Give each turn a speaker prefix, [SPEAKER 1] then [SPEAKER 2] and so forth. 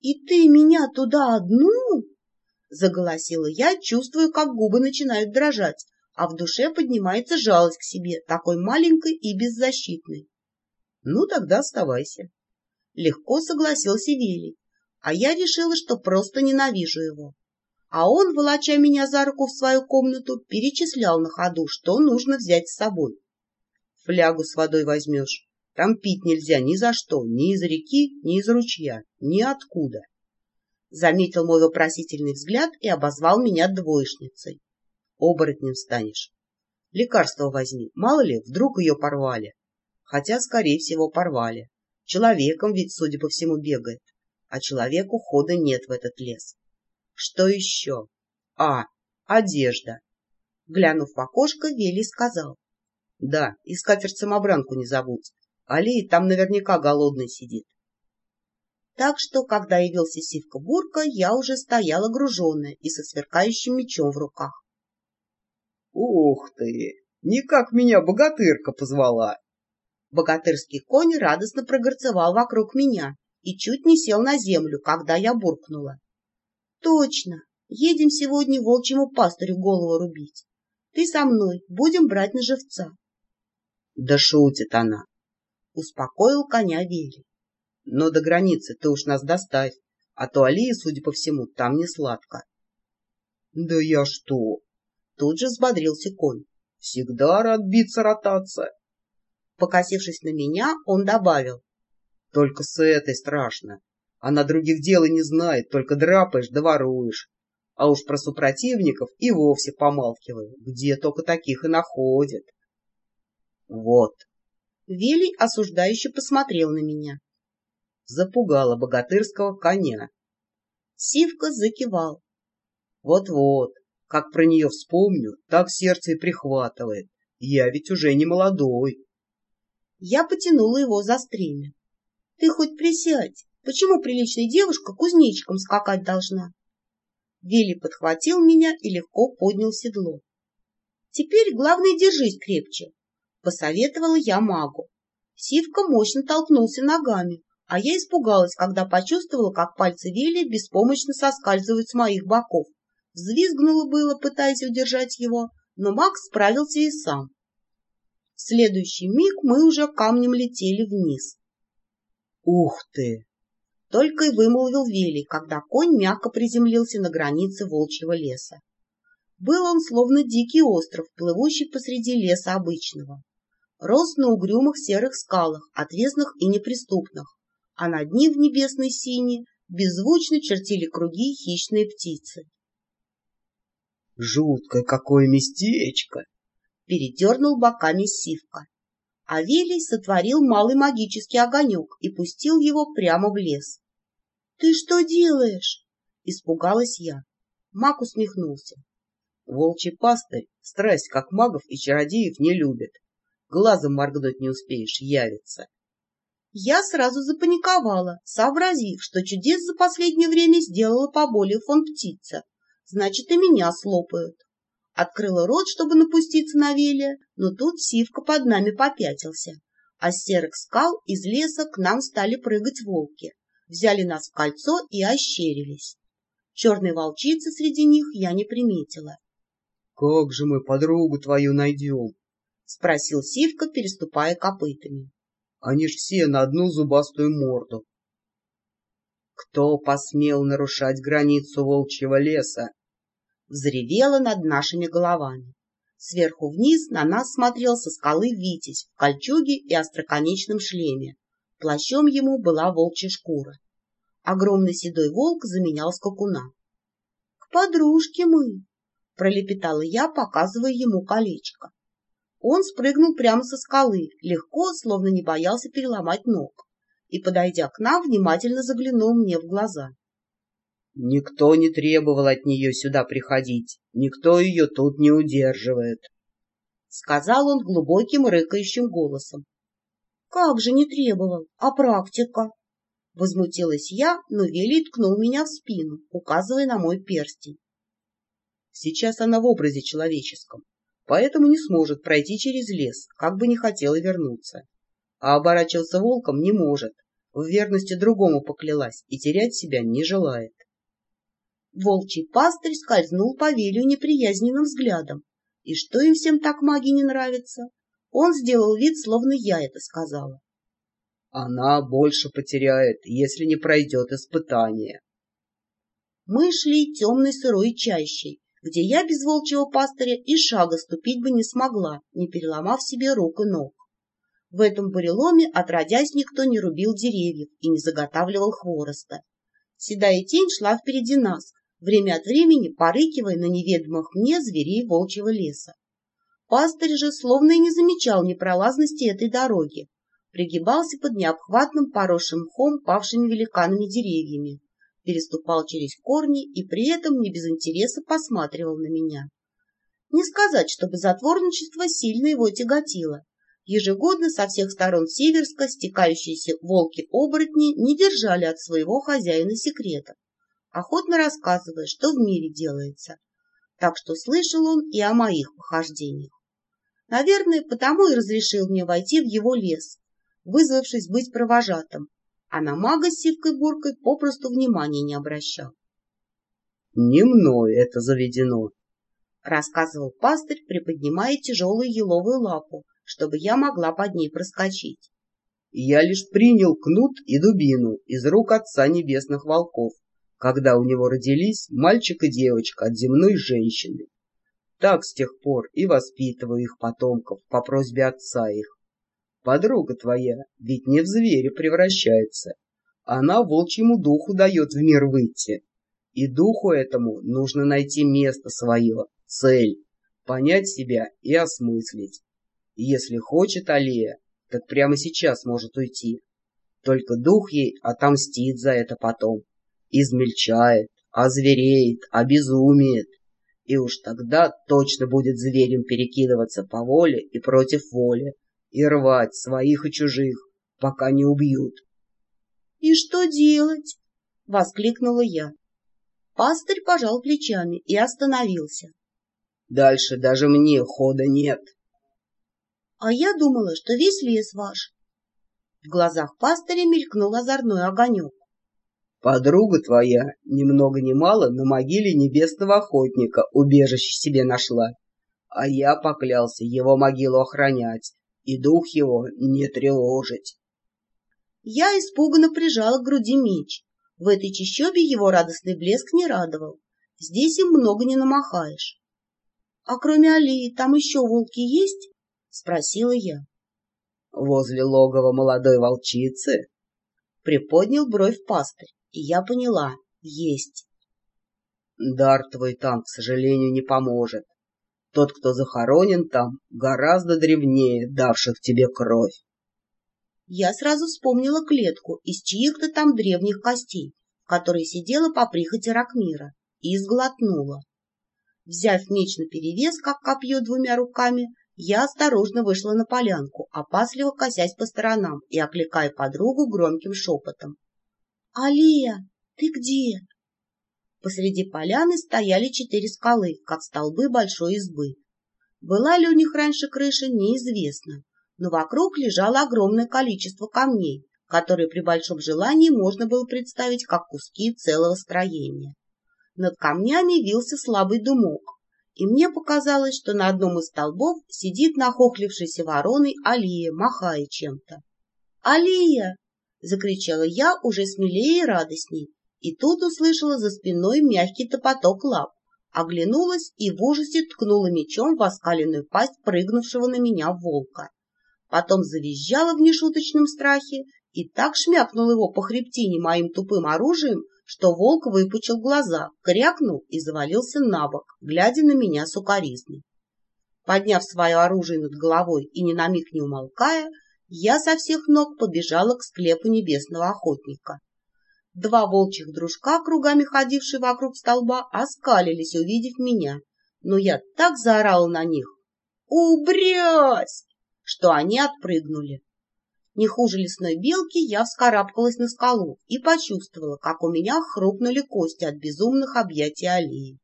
[SPEAKER 1] И ты меня туда одну? Заголосила я, чувствую, как губы начинают дрожать, а в душе поднимается жалость к себе, такой маленькой и беззащитной.
[SPEAKER 2] Ну, тогда оставайся.
[SPEAKER 1] Легко согласился Вилли, а я решила, что просто ненавижу его. А он, волоча меня за руку в свою комнату, перечислял на ходу, что нужно взять с собой.
[SPEAKER 2] Флягу с водой возьмешь. Там пить нельзя ни за что, ни из реки, ни из ручья, ни откуда.
[SPEAKER 1] Заметил мой вопросительный взгляд и обозвал меня двоечницей.
[SPEAKER 2] Оборотнем станешь. Лекарство возьми, мало ли, вдруг ее порвали. Хотя, скорее всего, порвали. Человеком ведь, судя по всему, бегает. А человеку хода нет в этот лес. Что еще? А, одежда.
[SPEAKER 1] Глянув в окошко, Вели сказал.
[SPEAKER 2] Да, и скатерть-самобранку не забудь. Алия там наверняка голодный сидит.
[SPEAKER 1] Так что, когда явился Сивка-бурка, я уже стояла груженная и со сверкающим мечом в руках.
[SPEAKER 3] — Ух ты! Никак меня богатырка позвала!
[SPEAKER 1] Богатырский конь радостно прогорцевал вокруг меня и чуть не сел на землю, когда я буркнула. Точно. Едем сегодня волчьему пастырю голову рубить. Ты со мной. Будем брать на живца.
[SPEAKER 2] Да шутит она. Успокоил коня Вели. Но до границы ты уж нас доставь, а то Алии, судя по всему, там не сладко.
[SPEAKER 3] Да я что?
[SPEAKER 2] Тут же взбодрился конь.
[SPEAKER 3] Всегда рад биться, ротаться.
[SPEAKER 1] Покосившись на меня, он добавил.
[SPEAKER 2] Только с этой страшно. Она других дел и не знает, только драпаешь да воруешь. А уж про супротивников и вовсе помалкиваю, где только таких и находят. Вот.
[SPEAKER 1] Велий осуждающе посмотрел на меня.
[SPEAKER 2] Запугала богатырского коня.
[SPEAKER 1] Сивка закивал.
[SPEAKER 2] Вот-вот, как про нее вспомню, так сердце и прихватывает. Я ведь уже не молодой.
[SPEAKER 1] Я потянула его за стремя. Ты хоть присядь. Почему приличная девушка кузнечиком скакать должна? Вилли подхватил меня и легко поднял седло. Теперь главное держись крепче, посоветовала я магу. Сивка мощно толкнулся ногами, а я испугалась, когда почувствовала, как пальцы Вилли беспомощно соскальзывают с моих боков. Взвизгнула было, пытаясь удержать его, но маг справился и сам. В следующий миг мы уже камнем летели вниз.
[SPEAKER 2] «Ух ты!»
[SPEAKER 1] Только и вымолвил Вели, когда конь мягко приземлился на границе волчьего леса. Был он словно дикий остров, плывущий посреди леса обычного. Рос на угрюмых серых скалах, отвесных и неприступных, а над ним в небесной сине беззвучно чертили круги хищные птицы.
[SPEAKER 3] «Жуткое какое местечко!»
[SPEAKER 1] — передернул боками сивка. Авелий сотворил малый магический огонек и пустил его прямо в лес. — Ты что делаешь? — испугалась я. Маг усмехнулся.
[SPEAKER 2] — Волчий пастырь страсть как магов и чародеев не любит. Глазом моргнуть не успеешь, явится.
[SPEAKER 1] Я сразу запаниковала, сообразив, что чудес за последнее время сделала поболее фон птица. Значит, и меня слопают. Открыла рот, чтобы напуститься на Велия, но тут Сивка под нами попятился. А с серых скал из леса к нам стали прыгать волки. Взяли нас в кольцо и ощерились. Черной волчицы среди них я не приметила.
[SPEAKER 3] — Как же мы подругу твою найдем?
[SPEAKER 1] — спросил Сивка, переступая копытами.
[SPEAKER 3] — Они ж все на одну зубастую морду.
[SPEAKER 2] — Кто посмел нарушать границу волчьего леса?
[SPEAKER 1] взревела над нашими головами. Сверху вниз на нас смотрел со скалы Витязь в кольчуге и остроконечном шлеме. Плащом ему была волчья шкура. Огромный седой волк заменял скакуна. — К подружке мы! — пролепетала я, показывая ему колечко. Он спрыгнул прямо со скалы, легко, словно не боялся переломать ног, и, подойдя к нам, внимательно заглянул мне в глаза.
[SPEAKER 2] Никто не требовал от нее сюда приходить, никто ее тут не удерживает.
[SPEAKER 1] — сказал он глубоким рыкающим голосом. — Как же не требовал, а практика? Возмутилась я, но Вели ткнул меня в спину, указывая на мой перстень.
[SPEAKER 2] Сейчас она в образе человеческом, поэтому не сможет пройти через лес, как бы не хотела вернуться. А оборачиваться волком не может, в верности другому поклялась и терять себя не желает.
[SPEAKER 1] Волчий пастырь скользнул по Велию неприязненным взглядом. И что им всем так маги не нравится? Он сделал вид, словно я это сказала.
[SPEAKER 3] Она больше потеряет, если не пройдет испытание.
[SPEAKER 1] Мы шли темной сырой чащей, где я без волчьего пастыря и шага ступить бы не смогла, не переломав себе рук и ног. В этом буреломе, отродясь, никто не рубил деревьев и не заготавливал хвороста. Седая тень шла впереди нас, время от времени порыкивая на неведомых мне зверей волчьего леса. Пастырь же словно и не замечал непролазности этой дороги, пригибался под необхватным поросшим мхом павшими великанами деревьями, переступал через корни и при этом не без интереса посматривал на меня. Не сказать, чтобы затворничество сильно его тяготило. Ежегодно со всех сторон Северска стекающиеся волки-оборотни не держали от своего хозяина секретов, охотно рассказывая, что в мире делается. Так что слышал он и о моих похождениях. Наверное, потому и разрешил мне войти в его лес, вызвавшись быть провожатым, а на мага с сивкой-буркой попросту внимания не обращал.
[SPEAKER 3] — Не мной это заведено, —
[SPEAKER 1] рассказывал пастырь, приподнимая тяжелую еловую лапу, чтобы я могла под ней проскочить.
[SPEAKER 3] Я лишь принял кнут и дубину из рук отца небесных волков, когда у него родились мальчик и девочка от земной женщины. Так с тех пор и воспитываю их потомков по просьбе отца их. Подруга твоя ведь не в зверя превращается. Она волчьему духу дает в мир выйти. И духу этому нужно найти место свое, цель, понять себя и осмыслить. Если хочет Алия, так прямо сейчас может уйти. Только дух ей отомстит за это потом. Измельчает, озвереет, обезумеет. И уж тогда точно будет зверем перекидываться по воле и против воли, и рвать своих и чужих, пока не убьют.
[SPEAKER 1] — И что делать? — воскликнула я. Пастырь пожал плечами и остановился.
[SPEAKER 3] — Дальше даже мне хода нет.
[SPEAKER 1] — а я думала, что весь лес ваш. В глазах пастыря мелькнул озорной огонек.
[SPEAKER 3] Подруга твоя, ни много ни мало, на могиле небесного охотника убежище себе нашла. А я поклялся его могилу охранять и дух его не тревожить.
[SPEAKER 1] Я испуганно прижала к груди меч. В этой чащобе его радостный блеск не радовал. Здесь им много не намахаешь. А кроме аллеи там еще волки есть? — спросила я.
[SPEAKER 3] — Возле логова молодой волчицы?
[SPEAKER 1] — приподнял бровь пастырь, и я поняла — есть.
[SPEAKER 3] — Дар твой там, к сожалению, не поможет. Тот, кто захоронен там, гораздо древнее давших тебе кровь.
[SPEAKER 1] Я сразу вспомнила клетку из чьих-то там древних костей, в которой сидела по прихоти Ракмира, и сглотнула. Взяв меч наперевес, как копье двумя руками, я осторожно вышла на полянку, опасливо косясь по сторонам и окликая подругу громким шепотом. — Алия, ты где? Посреди поляны стояли четыре скалы, как столбы большой избы. Была ли у них раньше крыша, неизвестно, но вокруг лежало огромное количество камней, которые при большом желании можно было представить как куски целого строения. Над камнями вился слабый дымок, и мне показалось, что на одном из столбов сидит нахохлившийся вороной Алия, махая чем-то. «Алия!» — закричала я уже смелее и радостней, и тут услышала за спиной мягкий топоток лап, оглянулась и в ужасе ткнула мечом в оскаленную пасть прыгнувшего на меня волка. Потом завизжала в нешуточном страхе и так шмякнула его по хребтине моим тупым оружием, что волк выпучил глаза, крякнул и завалился на бок, глядя на меня сукоризной. Подняв свое оружие над головой и ни на миг не умолкая, я со всех ног побежала к склепу небесного охотника. Два волчьих дружка, кругами ходившие вокруг столба, оскалились, увидев меня, но я так заорала на них «Убрясь!», что они отпрыгнули. Не хуже лесной белки я вскарабкалась на скалу и почувствовала, как у меня хрупнули кости от безумных объятий аллеи.